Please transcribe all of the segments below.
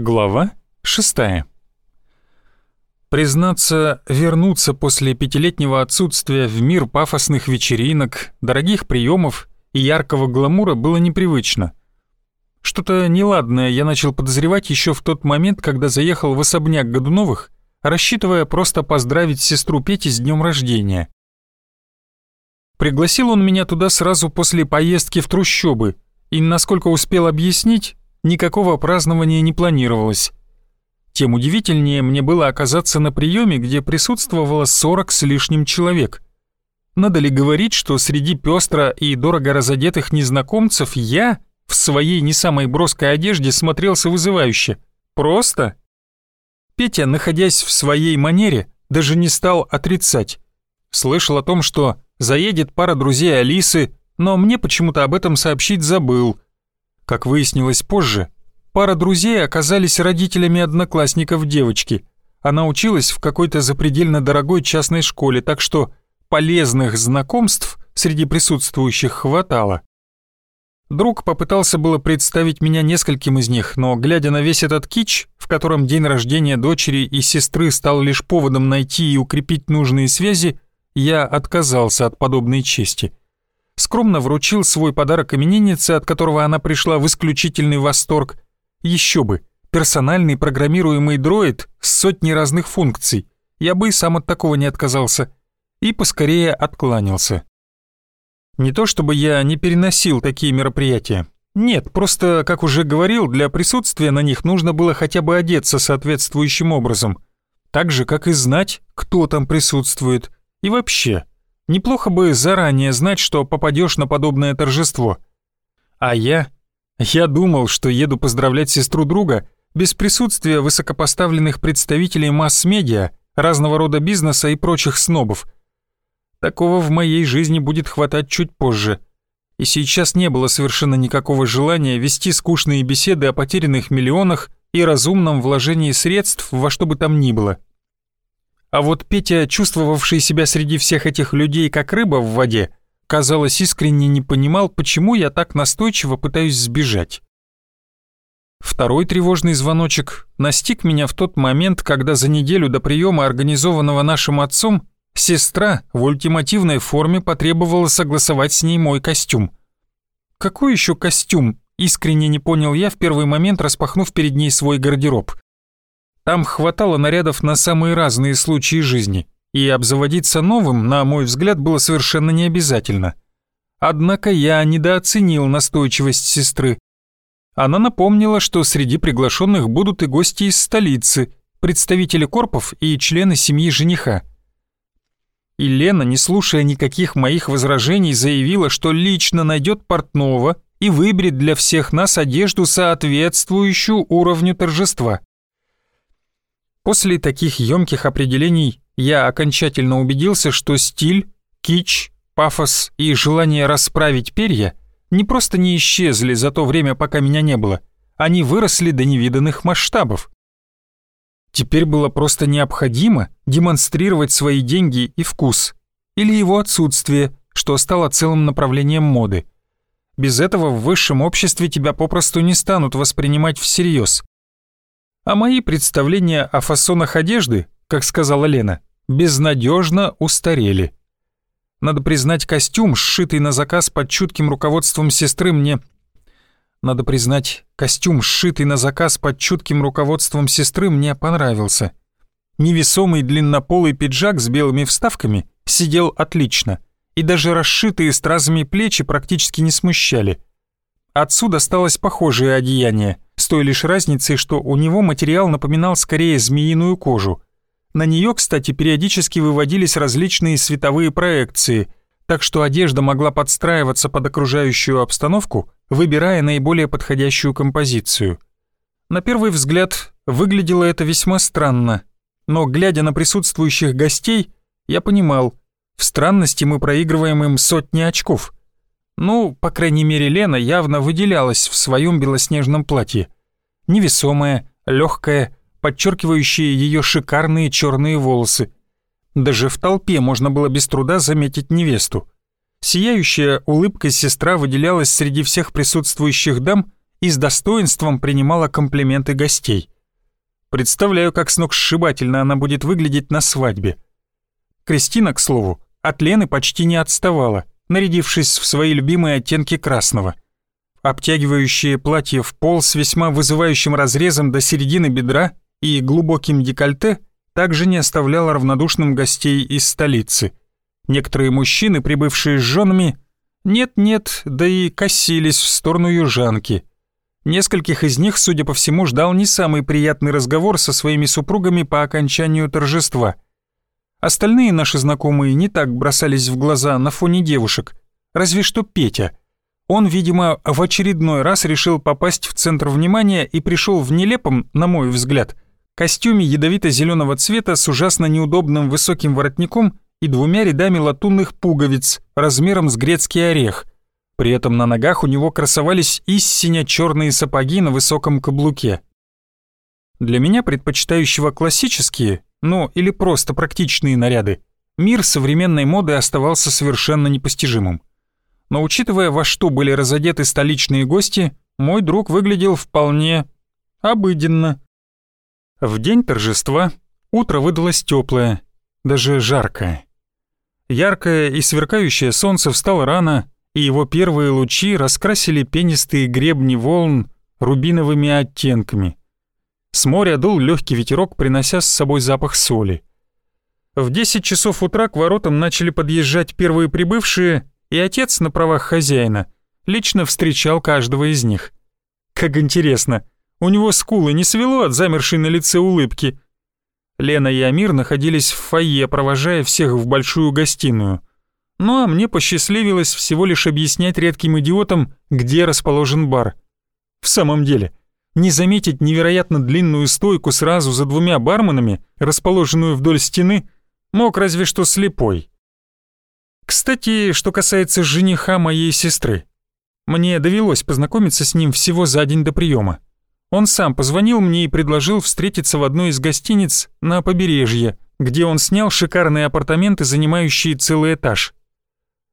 Глава шестая. Признаться, вернуться после пятилетнего отсутствия в мир пафосных вечеринок, дорогих приемов и яркого гламура было непривычно. Что-то неладное я начал подозревать еще в тот момент, когда заехал в особняк Годуновых, рассчитывая просто поздравить сестру Пети с днем рождения. Пригласил он меня туда сразу после поездки в трущобы, и, насколько успел объяснить, никакого празднования не планировалось. Тем удивительнее мне было оказаться на приеме, где присутствовало 40 с лишним человек. Надо ли говорить, что среди пестро и дорого разодетых незнакомцев я в своей не самой броской одежде смотрелся вызывающе? Просто? Петя, находясь в своей манере, даже не стал отрицать. Слышал о том, что заедет пара друзей Алисы, но мне почему-то об этом сообщить забыл – как выяснилось позже, пара друзей оказались родителями одноклассников девочки. Она училась в какой-то запредельно дорогой частной школе, так что полезных знакомств среди присутствующих хватало. Друг попытался было представить меня нескольким из них, но, глядя на весь этот кич, в котором день рождения дочери и сестры стал лишь поводом найти и укрепить нужные связи, я отказался от подобной чести скромно вручил свой подарок имениннице, от которого она пришла в исключительный восторг. Еще бы, персональный программируемый дроид с сотней разных функций. Я бы и сам от такого не отказался. И поскорее откланялся. Не то чтобы я не переносил такие мероприятия. Нет, просто, как уже говорил, для присутствия на них нужно было хотя бы одеться соответствующим образом. Так же, как и знать, кто там присутствует. И вообще, Неплохо бы заранее знать, что попадешь на подобное торжество. А я? Я думал, что еду поздравлять сестру друга без присутствия высокопоставленных представителей масс-медиа, разного рода бизнеса и прочих снобов. Такого в моей жизни будет хватать чуть позже. И сейчас не было совершенно никакого желания вести скучные беседы о потерянных миллионах и разумном вложении средств во что бы там ни было. А вот Петя, чувствовавший себя среди всех этих людей как рыба в воде, казалось, искренне не понимал, почему я так настойчиво пытаюсь сбежать. Второй тревожный звоночек настиг меня в тот момент, когда за неделю до приема, организованного нашим отцом, сестра в ультимативной форме потребовала согласовать с ней мой костюм. Какой еще костюм? Искренне не понял я в первый момент, распахнув перед ней свой гардероб. Там хватало нарядов на самые разные случаи жизни, и обзаводиться новым, на мой взгляд, было совершенно не обязательно. Однако я недооценил настойчивость сестры. Она напомнила, что среди приглашенных будут и гости из столицы, представители корпов и члены семьи жениха. И Лена, не слушая никаких моих возражений, заявила, что лично найдет портного и выберет для всех нас одежду, соответствующую уровню торжества. После таких ёмких определений я окончательно убедился, что стиль, кич, пафос и желание расправить перья не просто не исчезли за то время, пока меня не было, они выросли до невиданных масштабов. Теперь было просто необходимо демонстрировать свои деньги и вкус, или его отсутствие, что стало целым направлением моды. Без этого в высшем обществе тебя попросту не станут воспринимать всерьез а мои представления о фасонах одежды, как сказала Лена, безнадежно устарели. Надо признать, костюм, сшитый на заказ под чутким руководством сестры, мне... Надо признать, костюм, сшитый на заказ под чутким руководством сестры, мне понравился. Невесомый длиннополый пиджак с белыми вставками сидел отлично, и даже расшитые стразами плечи практически не смущали. Отцу досталось похожее одеяние — с той лишь разницей, что у него материал напоминал скорее змеиную кожу. На нее, кстати, периодически выводились различные световые проекции, так что одежда могла подстраиваться под окружающую обстановку, выбирая наиболее подходящую композицию. На первый взгляд, выглядело это весьма странно, но, глядя на присутствующих гостей, я понимал, в странности мы проигрываем им сотни очков — ну, по крайней мере, Лена явно выделялась в своем белоснежном платье. Невесомая, легкая, подчеркивающая ее шикарные черные волосы. Даже в толпе можно было без труда заметить невесту. Сияющая улыбкой сестра выделялась среди всех присутствующих дам и с достоинством принимала комплименты гостей. Представляю, как сногсшибательно она будет выглядеть на свадьбе. Кристина, к слову, от Лены почти не отставала, нарядившись в свои любимые оттенки красного. Обтягивающее платье в пол с весьма вызывающим разрезом до середины бедра и глубоким декольте также не оставляло равнодушным гостей из столицы. Некоторые мужчины, прибывшие с женами, нет-нет, да и косились в сторону южанки. Нескольких из них, судя по всему, ждал не самый приятный разговор со своими супругами по окончанию торжества. Остальные наши знакомые не так бросались в глаза на фоне девушек, разве что Петя. Он, видимо, в очередной раз решил попасть в центр внимания и пришел в нелепом, на мой взгляд, костюме ядовито-зеленого цвета с ужасно неудобным высоким воротником и двумя рядами латунных пуговиц размером с грецкий орех. При этом на ногах у него красовались истинно черные сапоги на высоком каблуке. Для меня, предпочитающего классические, ну или просто практичные наряды, мир современной моды оставался совершенно непостижимым. Но учитывая, во что были разодеты столичные гости, мой друг выглядел вполне обыденно. В день торжества утро выдалось теплое, даже жаркое. Яркое и сверкающее солнце встало рано, и его первые лучи раскрасили пенистые гребни волн рубиновыми оттенками. С моря дул легкий ветерок, принося с собой запах соли. В 10 часов утра к воротам начали подъезжать первые прибывшие, и отец на правах хозяина лично встречал каждого из них. Как интересно, у него скулы не свело от замершей на лице улыбки, Лена и Амир находились в фойе, провожая всех в большую гостиную. Ну а мне посчастливилось всего лишь объяснять редким идиотам, где расположен бар. В самом деле, не заметить невероятно длинную стойку сразу за двумя барменами, расположенную вдоль стены, мог разве что слепой. Кстати, что касается жениха моей сестры. Мне довелось познакомиться с ним всего за день до приема. Он сам позвонил мне и предложил встретиться в одной из гостиниц на побережье, где он снял шикарные апартаменты, занимающие целый этаж.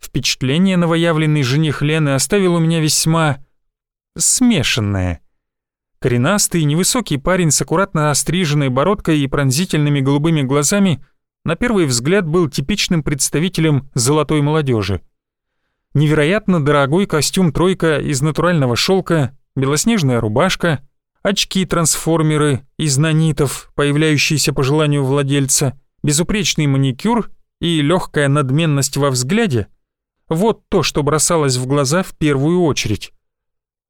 Впечатление новоявленный жених Лены оставил у меня весьма... смешанное. Коренастый, невысокий парень с аккуратно остриженной бородкой и пронзительными голубыми глазами на первый взгляд был типичным представителем золотой молодежи. Невероятно дорогой костюм «тройка» из натурального шелка, белоснежная рубашка, очки-трансформеры из нанитов, появляющиеся по желанию владельца, безупречный маникюр и легкая надменность во взгляде — вот то, что бросалось в глаза в первую очередь.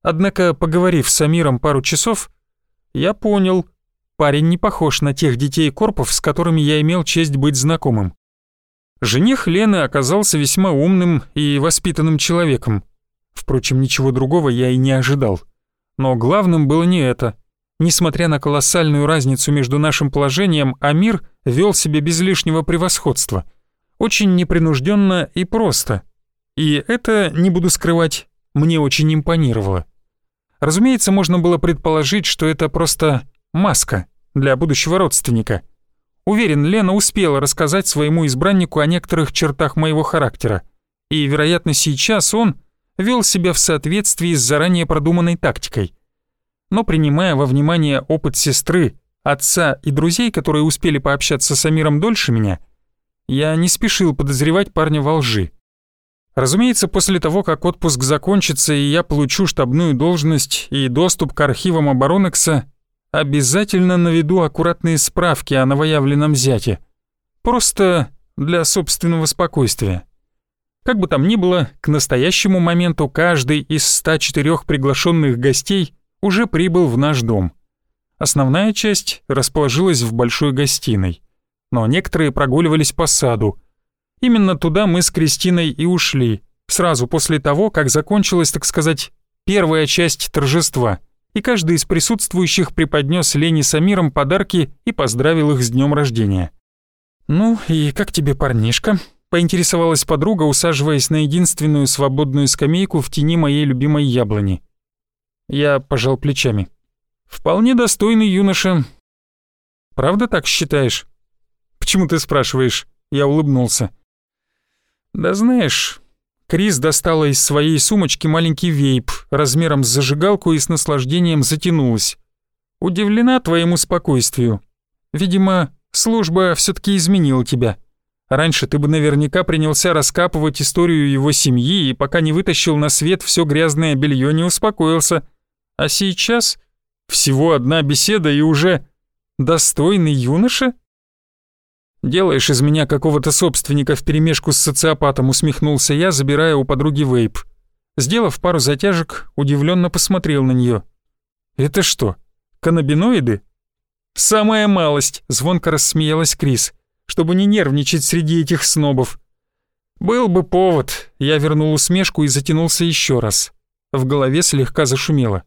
Однако, поговорив с Амиром пару часов, я понял, парень не похож на тех детей корпов, с которыми я имел честь быть знакомым. Жених Лены оказался весьма умным и воспитанным человеком. Впрочем, ничего другого я и не ожидал. Но главным было не это. Несмотря на колоссальную разницу между нашим положением, Амир вел себя без лишнего превосходства. Очень непринужденно и просто. И это, не буду скрывать, мне очень импонировало. Разумеется, можно было предположить, что это просто маска для будущего родственника. Уверен, Лена успела рассказать своему избраннику о некоторых чертах моего характера. И, вероятно, сейчас он вел себя в соответствии с заранее продуманной тактикой. Но принимая во внимание опыт сестры, отца и друзей, которые успели пообщаться с Амиром дольше меня, я не спешил подозревать парня во лжи. Разумеется, после того, как отпуск закончится и я получу штабную должность и доступ к архивам Оборонекса, обязательно наведу аккуратные справки о новоявленном зяте. Просто для собственного спокойствия. Как бы там ни было, к настоящему моменту каждый из 104 приглашенных гостей уже прибыл в наш дом. Основная часть расположилась в большой гостиной, но некоторые прогуливались по саду. Именно туда мы с Кристиной и ушли, сразу после того, как закончилась, так сказать, первая часть торжества, и каждый из присутствующих преподнес Лене с Амиром подарки и поздравил их с днем рождения. «Ну и как тебе парнишка?» поинтересовалась подруга, усаживаясь на единственную свободную скамейку в тени моей любимой яблони. Я пожал плечами. «Вполне достойный юноша. Правда так считаешь?» «Почему ты спрашиваешь?» Я улыбнулся. «Да знаешь, Крис достала из своей сумочки маленький вейп размером с зажигалку и с наслаждением затянулась. Удивлена твоему спокойствию. Видимо, служба все таки изменила тебя. Раньше ты бы наверняка принялся раскапывать историю его семьи и пока не вытащил на свет все грязное белье, не успокоился. А сейчас всего одна беседа и уже достойный юноша? «Делаешь из меня какого-то собственника вперемешку с социопатом», усмехнулся я, забирая у подруги вейп. Сделав пару затяжек, удивленно посмотрел на нее. «Это что, каннабиноиды?» «Самая малость», — звонко рассмеялась Крис чтобы не нервничать среди этих снобов. Был бы повод, я вернул усмешку и затянулся еще раз. В голове слегка зашумело.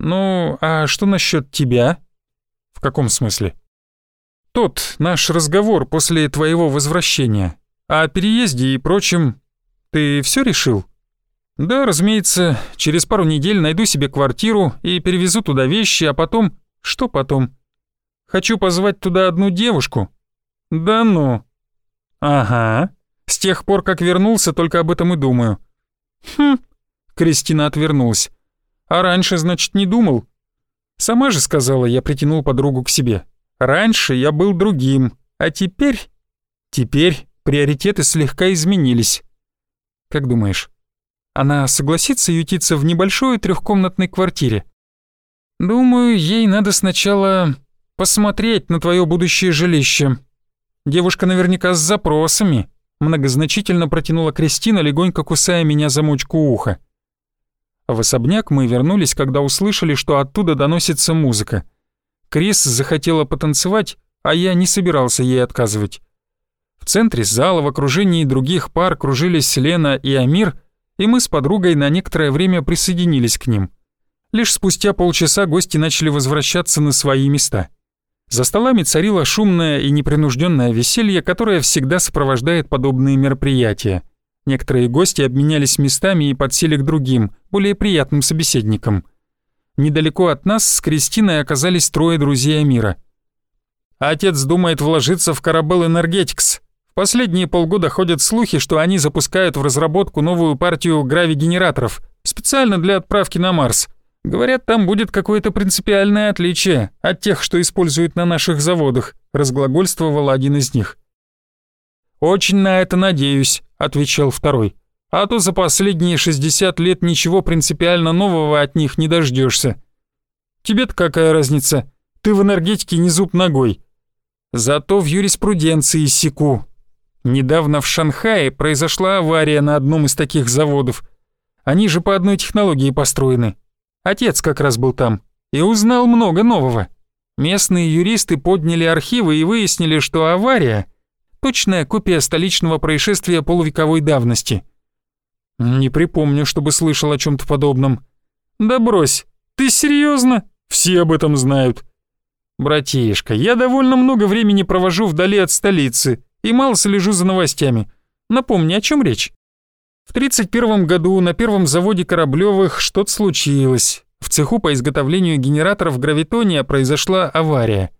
«Ну, а что насчет тебя?» «В каком смысле?» «Тот наш разговор после твоего возвращения. О переезде и прочем. Ты все решил?» «Да, разумеется, через пару недель найду себе квартиру и перевезу туда вещи, а потом...» «Что потом?» «Хочу позвать туда одну девушку, «Да ну». «Ага. С тех пор, как вернулся, только об этом и думаю». «Хм». Кристина отвернулась. «А раньше, значит, не думал?» «Сама же сказала, я притянул подругу к себе. Раньше я был другим, а теперь...» «Теперь приоритеты слегка изменились». «Как думаешь, она согласится ютиться в небольшой трехкомнатной квартире?» «Думаю, ей надо сначала посмотреть на твое будущее жилище», Девушка наверняка с запросами», — многозначительно протянула Кристина, легонько кусая меня за мочку уха. В особняк мы вернулись, когда услышали, что оттуда доносится музыка. Крис захотела потанцевать, а я не собирался ей отказывать. В центре зала в окружении других пар кружились Лена и Амир, и мы с подругой на некоторое время присоединились к ним. Лишь спустя полчаса гости начали возвращаться на свои места. За столами царило шумное и непринужденное веселье, которое всегда сопровождает подобные мероприятия. Некоторые гости обменялись местами и подсели к другим, более приятным собеседникам. Недалеко от нас с Кристиной оказались трое друзей Амира. «Отец думает вложиться в Карабел Энергетикс. В последние полгода ходят слухи, что они запускают в разработку новую партию гравигенераторов, специально для отправки на Марс. Говорят, там будет какое-то принципиальное отличие от тех, что используют на наших заводах, разглагольствовал один из них. Очень на это надеюсь, отвечал второй. А то за последние 60 лет ничего принципиально нового от них не дождешься. Тебе-то какая разница? Ты в энергетике не зуб ногой. Зато в юриспруденции секу. Недавно в Шанхае произошла авария на одном из таких заводов. Они же по одной технологии построены, Отец как раз был там и узнал много нового. Местные юристы подняли архивы и выяснили, что авария — точная копия столичного происшествия полувековой давности. Не припомню, чтобы слышал о чем то подобном. Да брось, ты серьезно? Все об этом знают. Братишка, я довольно много времени провожу вдали от столицы и мало слежу за новостями. Напомни, о чем речь? В 31 году на первом заводе Кораблёвых что-то случилось. В цеху по изготовлению генераторов гравитония произошла авария.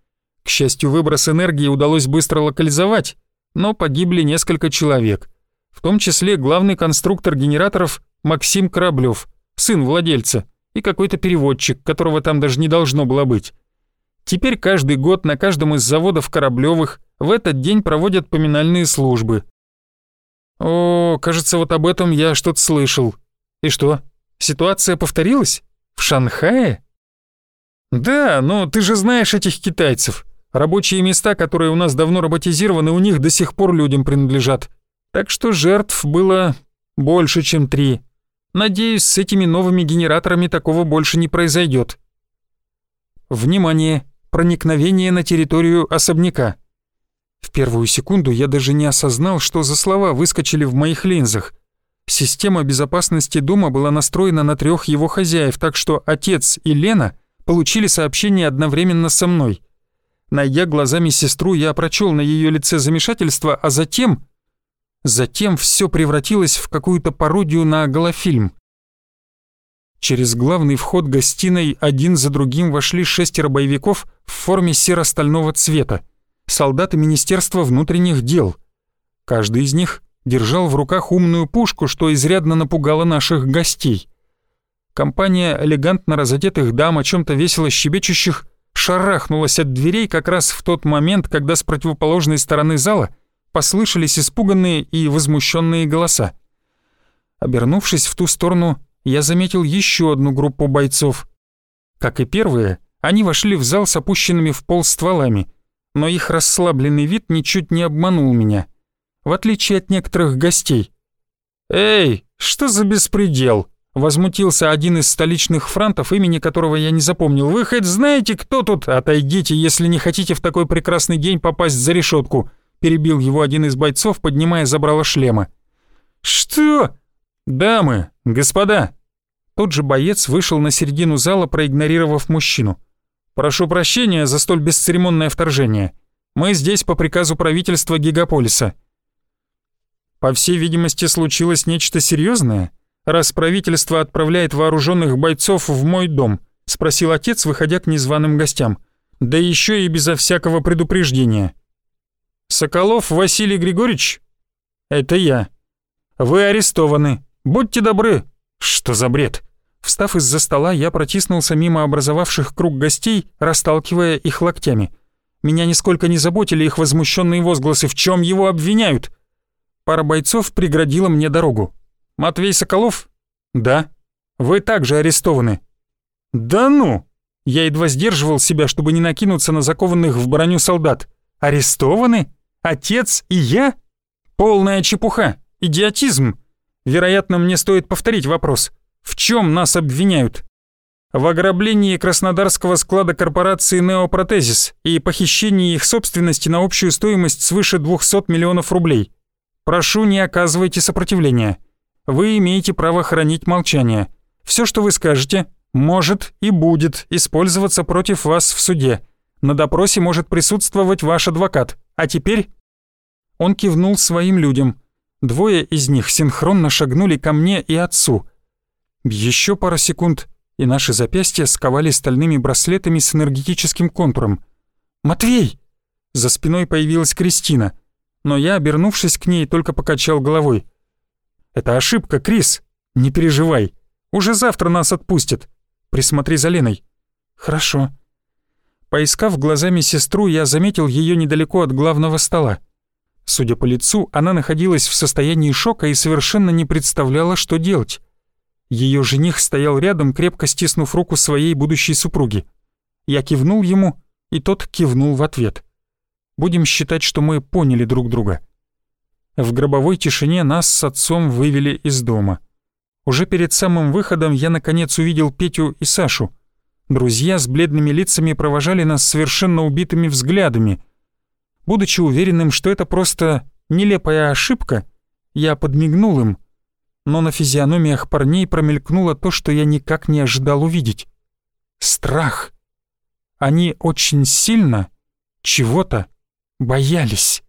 К счастью, выброс энергии удалось быстро локализовать, но погибли несколько человек, в том числе главный конструктор генераторов Максим Кораблёв, сын владельца, и какой-то переводчик, которого там даже не должно было быть. Теперь каждый год на каждом из заводов Кораблёвых в этот день проводят поминальные службы, «О, кажется, вот об этом я что-то слышал. И что, ситуация повторилась? В Шанхае?» «Да, но ты же знаешь этих китайцев. Рабочие места, которые у нас давно роботизированы, у них до сих пор людям принадлежат. Так что жертв было больше, чем три. Надеюсь, с этими новыми генераторами такого больше не произойдет. Внимание! Проникновение на территорию особняка. В первую секунду я даже не осознал, что за слова выскочили в моих линзах. Система безопасности дома была настроена на трех его хозяев, так что отец и Лена получили сообщение одновременно со мной. Найдя глазами сестру, я прочел на ее лице замешательство, а затем... Затем все превратилось в какую-то пародию на голофильм. Через главный вход гостиной один за другим вошли шестеро боевиков в форме серо-стального цвета солдаты Министерства внутренних дел. Каждый из них держал в руках умную пушку, что изрядно напугало наших гостей. Компания элегантно разодетых дам, о чем-то весело щебечущих, шарахнулась от дверей как раз в тот момент, когда с противоположной стороны зала послышались испуганные и возмущенные голоса. Обернувшись в ту сторону, я заметил еще одну группу бойцов. Как и первые, они вошли в зал с опущенными в пол стволами, но их расслабленный вид ничуть не обманул меня, в отличие от некоторых гостей. «Эй, что за беспредел?» — возмутился один из столичных франтов, имени которого я не запомнил. «Вы хоть знаете, кто тут? Отойдите, если не хотите в такой прекрасный день попасть за решетку!» — перебил его один из бойцов, поднимая забрало шлема. «Что?» «Дамы, господа!» Тот же боец вышел на середину зала, проигнорировав мужчину. «Прошу прощения за столь бесцеремонное вторжение. Мы здесь по приказу правительства Гигаполиса». По всей видимости, случилось нечто серьезное, раз правительство отправляет вооруженных бойцов в мой дом, спросил отец, выходя к незваным гостям. Да еще и безо всякого предупреждения. Соколов Василий Григорьевич? Это я. Вы арестованы. Будьте добры. Что за бред? Встав из-за стола, я протиснулся мимо образовавших круг гостей, расталкивая их локтями. Меня нисколько не заботили их возмущенные возгласы, в чем его обвиняют. Пара бойцов преградила мне дорогу. «Матвей Соколов?» «Да». «Вы также арестованы». «Да ну!» Я едва сдерживал себя, чтобы не накинуться на закованных в броню солдат. «Арестованы? Отец и я?» «Полная чепуха! Идиотизм!» Вероятно, мне стоит повторить вопрос. В чем нас обвиняют? В ограблении краснодарского склада корпорации «Неопротезис» и похищении их собственности на общую стоимость свыше 200 миллионов рублей. Прошу, не оказывайте сопротивления. Вы имеете право хранить молчание. Все, что вы скажете, может и будет использоваться против вас в суде. На допросе может присутствовать ваш адвокат. А теперь...» Он кивнул своим людям – Двое из них синхронно шагнули ко мне и отцу. Еще пара секунд, и наши запястья сковали стальными браслетами с энергетическим контуром. «Матвей!» За спиной появилась Кристина, но я, обернувшись к ней, только покачал головой. «Это ошибка, Крис. Не переживай. Уже завтра нас отпустят. Присмотри за Леной». «Хорошо». Поискав глазами сестру, я заметил ее недалеко от главного стола. Судя по лицу, она находилась в состоянии шока и совершенно не представляла, что делать. Ее жених стоял рядом, крепко стиснув руку своей будущей супруги. Я кивнул ему, и тот кивнул в ответ. Будем считать, что мы поняли друг друга. В гробовой тишине нас с отцом вывели из дома. Уже перед самым выходом я наконец увидел Петю и Сашу. Друзья с бледными лицами провожали нас совершенно убитыми взглядами — Будучи уверенным, что это просто нелепая ошибка, я подмигнул им, но на физиономиях парней промелькнуло то, что я никак не ожидал увидеть. Страх. Они очень сильно чего-то боялись.